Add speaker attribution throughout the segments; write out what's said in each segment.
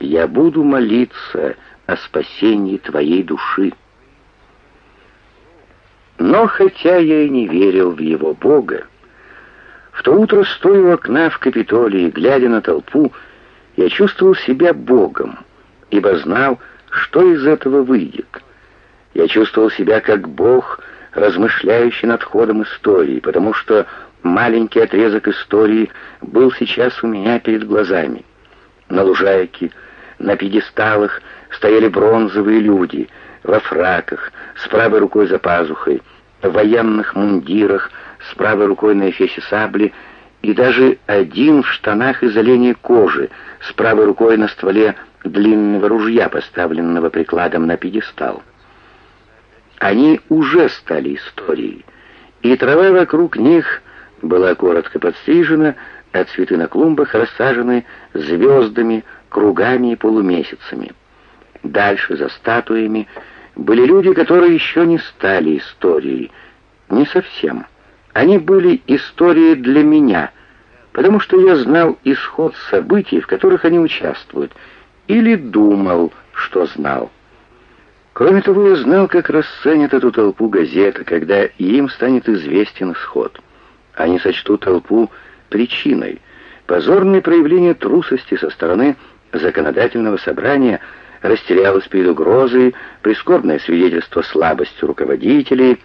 Speaker 1: Я буду молиться о спасении твоей души. Но хотя я и не верил в его Бога, в то утро, стоя у окна в Капитолии, глядя на толпу, я чувствовал себя Богом, ибо знал, что из этого выйдет. Я чувствовал себя как Бог, размышляющий над ходом истории, потому что маленький отрезок истории был сейчас у меня перед глазами. На лужайке, на пьедесталах стояли бронзовые люди во фраках, с правой рукой за пазухой, в военных мундирах, с правой рукой на эфесе сабли, и даже один в штанах из оленей кожи, с правой рукой на стволе длинного ружья, поставленного прикладом на пьедестал. Они уже стали историей, и трава вокруг них была коротко подстрижена, а цветы на клумбах рассажены звездами, кругами и полумесяцами. Дальше, за статуями, были люди, которые еще не стали историей. Не совсем. Они были историей для меня, потому что я знал исход событий, в которых они участвуют, или думал, что знал. Кроме того, я знал, как расценят эту толпу газеты, когда им станет известен исход. Они сочтут толпу причиной. Позорное проявление трусости со стороны законодательного собрания растерялось перед угрозой, прискорбное свидетельство слабости руководителей.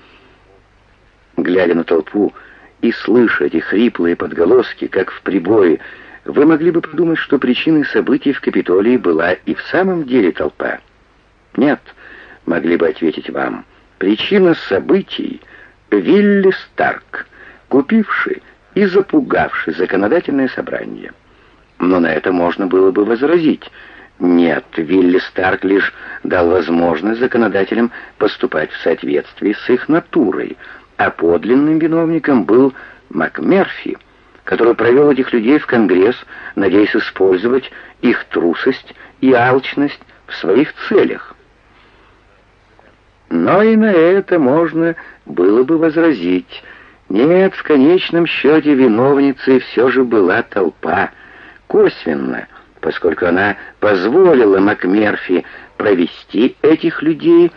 Speaker 1: Глядя на толпу и слыша эти хриплые подголоски, как в прибое, вы могли бы подумать, что причиной событий в Капитолии была и в самом деле толпа. Нет, могли бы ответить вам, причина событий — Вилли Старк, купивший и запугавший законодательное собрание. Но на это можно было бы возразить. Нет, Вилли Старк лишь дал возможность законодателям поступать в соответствии с их натурой, а подлинным виновником был МакМерфи, который провел этих людей в Конгресс, надеясь использовать их трусость и алчность в своих целях. Но и на это можно было бы возразить. Нет, в конечном счете виновницей все же была толпа, косвенно, поскольку она позволила МакМерфи провести этих людей,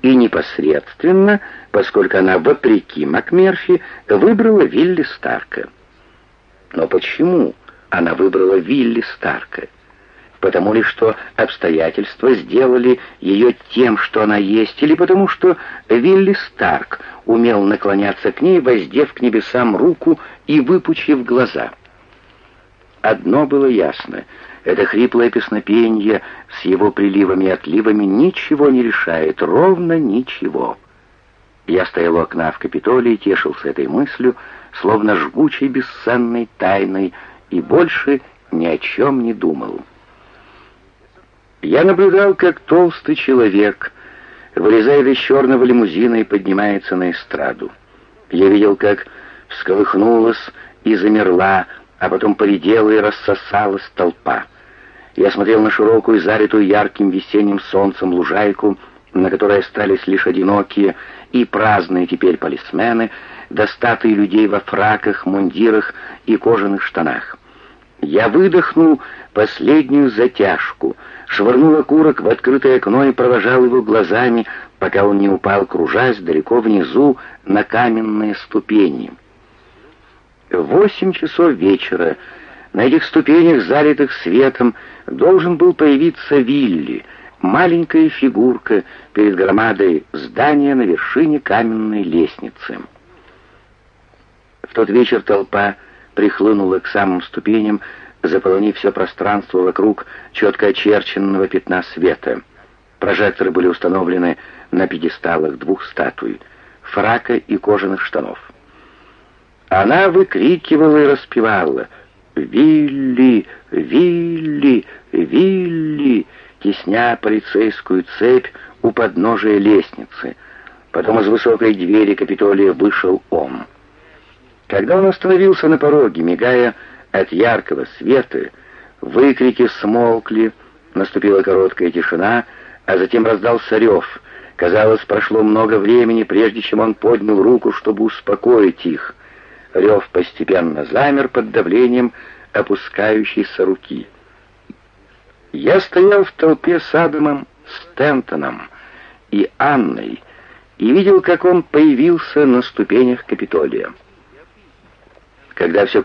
Speaker 1: и непосредственно, поскольку она, вопреки МакМерфи, выбрала Вилли Старка. Но почему она выбрала Вилли Старка? Потому ли, что обстоятельства сделали ее тем, что она есть, или потому что Вилли Старк умел наклоняться к ней, воздев к небесам руку и выпучив глаза? Одно было ясно — это хриплое песнопение с его приливами и отливами ничего не решает, ровно ничего. Я стоял у окна в Капитолии и тешился этой мыслью, словно жгучей бесценной тайной, и больше ни о чем не думал. Я наблюдал, как толстый человек, вылезая из черного лимузина и поднимается на эстраду. Я видел, как всколыхнулась и замерла, а потом поредела и рассосалась толпа. Я смотрел на широкую, залитую ярким весенним солнцем лужайку, на которой остались лишь одинокие и праздные теперь полисмены, достатые людей во фраках, мундирах и кожаных штанах. Я выдохнул последнюю затяжку, швырнул окурок в открытое окно и провожал его глазами, пока он не упал, кружась далеко внизу на каменные ступени. Восемь часов вечера на этих ступенях, залитых светом, должен был появиться Вилли, маленькая фигурка перед громадой здания на вершине каменной лестницы. В тот вечер толпа прихлынула к самым ступеням, заполонив все пространство вокруг четко очерченного пятна света. Прожекторы были установлены на пьедесталах двух статуй — фрака и кожаных штанов. Она выкрикивала и распевала «Вилли! Вилли! Вилли!» тесня полицейскую цепь у подножия лестницы. Потом из высокой двери Капитолия вышел он. Когда он остановился на пороге, мигая от яркого света, выкрики смолкли, наступила короткая тишина, а затем раздался рев. Казалось, прошло много времени, прежде чем он поднял руку, чтобы успокоить их. Рев постепенно замер под давлением опускающейся руки. Я стоял в толпе с Адамом Стентоном и Анной и видел, как он появился на ступенях Капитолия. Когда все